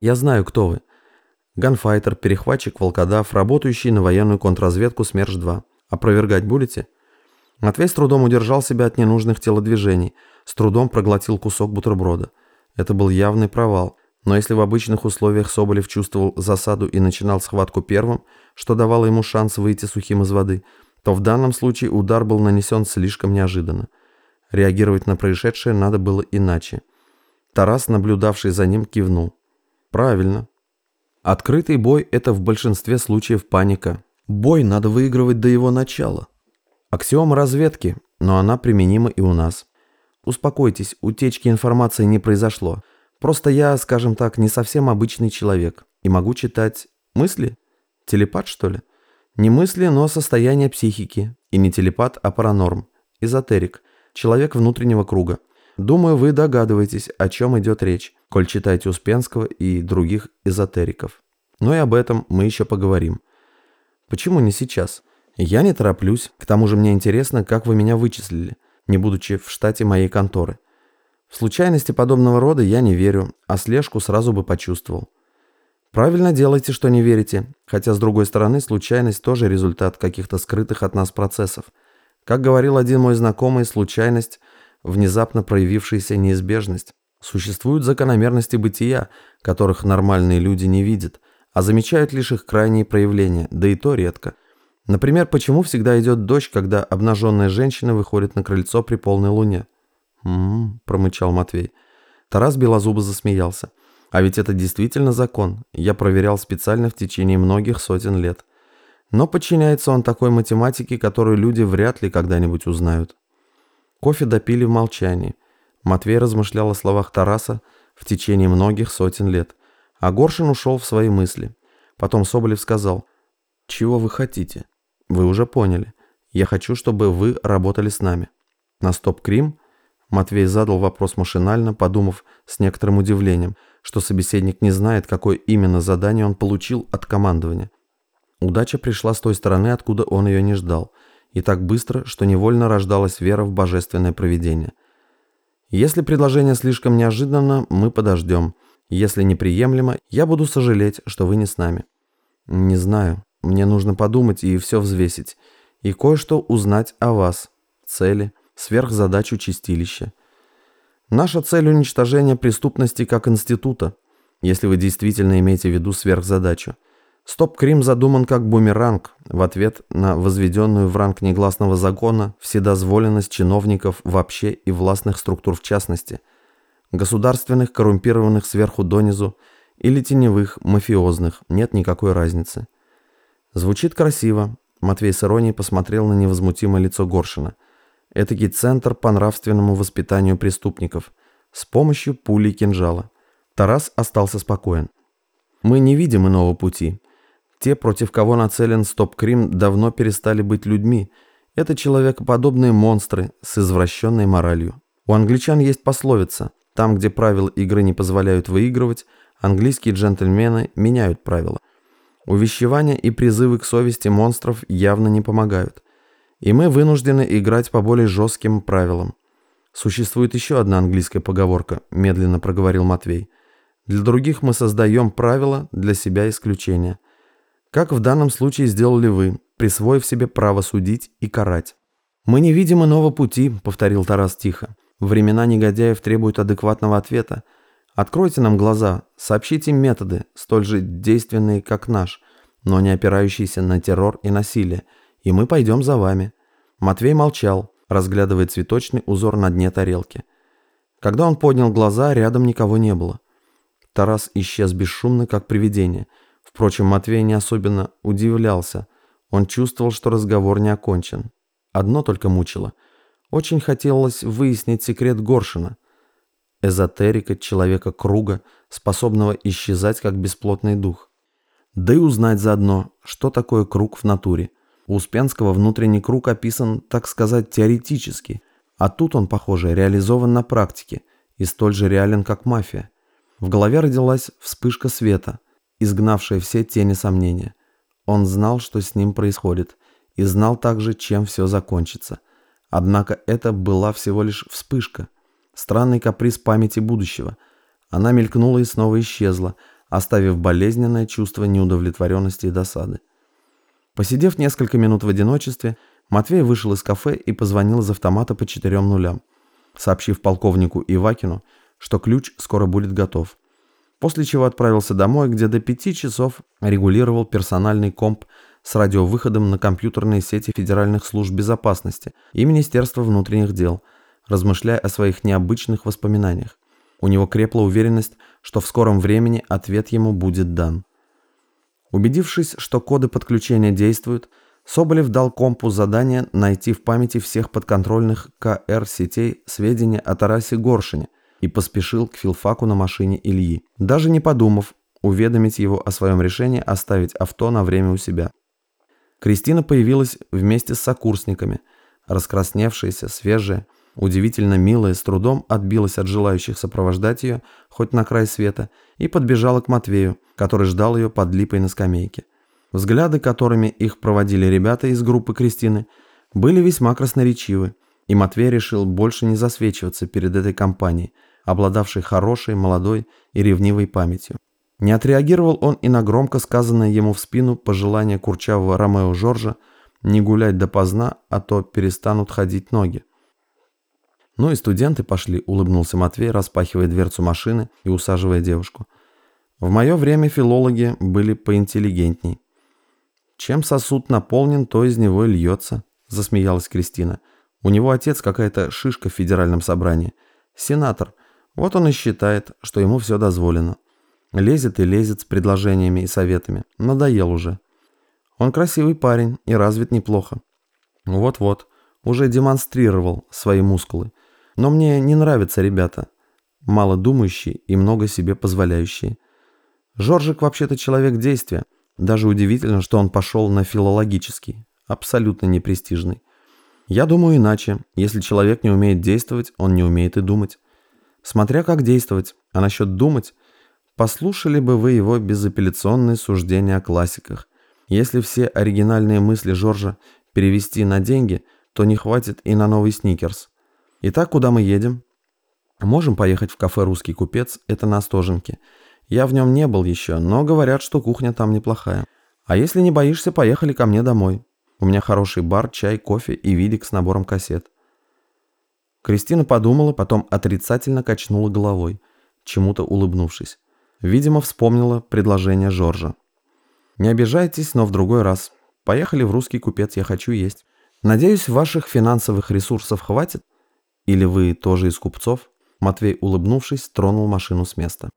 Я знаю, кто вы. Ганфайтер, перехватчик, волкодав, работающий на военную контрразведку СМЕРШ-2. Опровергать будете? Матвей с трудом удержал себя от ненужных телодвижений, с трудом проглотил кусок бутерброда. Это был явный провал. Но если в обычных условиях Соболев чувствовал засаду и начинал схватку первым, что давало ему шанс выйти сухим из воды, то в данном случае удар был нанесен слишком неожиданно. Реагировать на происшедшее надо было иначе. Тарас, наблюдавший за ним, кивнул. «Правильно. Открытый бой – это в большинстве случаев паника. Бой надо выигрывать до его начала. Аксиома разведки, но она применима и у нас. Успокойтесь, утечки информации не произошло. Просто я, скажем так, не совсем обычный человек и могу читать мысли. Телепат, что ли? Не мысли, но состояние психики. И не телепат, а паранорм. Эзотерик. Человек внутреннего круга. Думаю, вы догадываетесь, о чем идет речь, коль читаете Успенского и других эзотериков. Но и об этом мы еще поговорим. Почему не сейчас? Я не тороплюсь, к тому же мне интересно, как вы меня вычислили, не будучи в штате моей конторы. В случайности подобного рода я не верю, а слежку сразу бы почувствовал. Правильно делаете, что не верите, хотя с другой стороны случайность тоже результат каких-то скрытых от нас процессов. Как говорил один мой знакомый, случайность – внезапно проявившаяся неизбежность. Существуют закономерности бытия, которых нормальные люди не видят, а замечают лишь их крайние проявления, да и то редко. Например, почему всегда идет дождь, когда обнаженная женщина выходит на крыльцо при полной луне? «М-м-м», промычал Матвей. Тарас Белозубо засмеялся. «А ведь это действительно закон. Я проверял специально в течение многих сотен лет. Но подчиняется он такой математике, которую люди вряд ли когда-нибудь узнают». Кофе допили в молчании. Матвей размышлял о словах Тараса в течение многих сотен лет. А Горшин ушел в свои мысли. Потом Соболев сказал, «Чего вы хотите? Вы уже поняли. Я хочу, чтобы вы работали с нами». На стоп-крим Матвей задал вопрос машинально, подумав с некоторым удивлением, что собеседник не знает, какое именно задание он получил от командования. Удача пришла с той стороны, откуда он ее не ждал, и так быстро, что невольно рождалась вера в божественное провидение. Если предложение слишком неожиданно, мы подождем. Если неприемлемо, я буду сожалеть, что вы не с нами. Не знаю. Мне нужно подумать и все взвесить. И кое-что узнать о вас, цели, сверхзадачу чистилища. Наша цель – уничтожение преступности как института, если вы действительно имеете в виду сверхзадачу. Стоп-крим задуман как бумеранг в ответ на возведенную в ранг негласного закона вседозволенность чиновников вообще и властных структур в частности, государственных, коррумпированных сверху донизу или теневых, мафиозных, нет никакой разницы. Звучит красиво. Матвей с иронией посмотрел на невозмутимое лицо Горшина – Этакий центр по нравственному воспитанию преступников с помощью пули и кинжала. Тарас остался спокоен. Мы не видим иного пути. Те, против кого нацелен стоп-крим, давно перестали быть людьми. Это человекоподобные монстры с извращенной моралью. У англичан есть пословица «Там, где правила игры не позволяют выигрывать, английские джентльмены меняют правила». Увещевания и призывы к совести монстров явно не помогают и мы вынуждены играть по более жестким правилам. Существует еще одна английская поговорка, медленно проговорил Матвей. Для других мы создаем правила, для себя исключения. Как в данном случае сделали вы, присвоив себе право судить и карать. «Мы не видим иного пути», — повторил Тарас тихо. «Времена негодяев требуют адекватного ответа. Откройте нам глаза, сообщите методы, столь же действенные, как наш, но не опирающиеся на террор и насилие, и мы пойдем за вами». Матвей молчал, разглядывая цветочный узор на дне тарелки. Когда он поднял глаза, рядом никого не было. Тарас исчез бесшумно, как привидение. Впрочем, Матвей не особенно удивлялся. Он чувствовал, что разговор не окончен. Одно только мучило. Очень хотелось выяснить секрет Горшина. Эзотерика человека круга, способного исчезать как бесплотный дух. Да и узнать заодно, что такое круг в натуре. У Успенского внутренний круг описан, так сказать, теоретически, а тут он, похоже, реализован на практике и столь же реален, как мафия. В голове родилась вспышка света, изгнавшая все тени сомнения. Он знал, что с ним происходит, и знал также, чем все закончится. Однако это была всего лишь вспышка, странный каприз памяти будущего. Она мелькнула и снова исчезла, оставив болезненное чувство неудовлетворенности и досады. Посидев несколько минут в одиночестве, Матвей вышел из кафе и позвонил из автомата по четырем нулям, сообщив полковнику Ивакину, что ключ скоро будет готов. После чего отправился домой, где до пяти часов регулировал персональный комп с радиовыходом на компьютерные сети Федеральных служб безопасности и Министерства внутренних дел, размышляя о своих необычных воспоминаниях. У него крепла уверенность, что в скором времени ответ ему будет дан. Убедившись, что коды подключения действуют, Соболев дал компу задание найти в памяти всех подконтрольных КР-сетей сведения о Тарасе Горшине и поспешил к филфаку на машине Ильи, даже не подумав уведомить его о своем решении оставить авто на время у себя. Кристина появилась вместе с сокурсниками, раскрасневшаяся, свежая, удивительно милая, с трудом отбилась от желающих сопровождать ее хоть на край света и подбежала к Матвею, который ждал ее под липой на скамейке. Взгляды, которыми их проводили ребята из группы Кристины, были весьма красноречивы, и Матвей решил больше не засвечиваться перед этой компанией, обладавшей хорошей, молодой и ревнивой памятью. Не отреагировал он и на громко сказанное ему в спину пожелание курчавого Ромео Жоржа не гулять допоздна, а то перестанут ходить ноги. «Ну и студенты пошли», — улыбнулся Матвей, распахивая дверцу машины и усаживая девушку. «В мое время филологи были поинтеллигентней». «Чем сосуд наполнен, то из него и льется», — засмеялась Кристина. «У него отец какая-то шишка в федеральном собрании. Сенатор. Вот он и считает, что ему все дозволено. Лезет и лезет с предложениями и советами. Надоел уже. Он красивый парень и развит неплохо. Вот-вот, уже демонстрировал свои мускулы. Но мне не нравятся ребята. Мало думающие и много себе позволяющие. Жоржик вообще-то человек действия. Даже удивительно, что он пошел на филологический. Абсолютно непрестижный. Я думаю иначе. Если человек не умеет действовать, он не умеет и думать. Смотря как действовать. А насчет думать, послушали бы вы его безапелляционные суждения о классиках. Если все оригинальные мысли Жоржа перевести на деньги, то не хватит и на новый сникерс. Итак, куда мы едем? Можем поехать в кафе «Русский купец», это на Остоженке. Я в нем не был еще, но говорят, что кухня там неплохая. А если не боишься, поехали ко мне домой. У меня хороший бар, чай, кофе и видик с набором кассет. Кристина подумала, потом отрицательно качнула головой, чему-то улыбнувшись. Видимо, вспомнила предложение Жоржа. «Не обижайтесь, но в другой раз. Поехали в русский купец, я хочу есть. Надеюсь, ваших финансовых ресурсов хватит? Или вы тоже из купцов?» Матвей, улыбнувшись, тронул машину с места.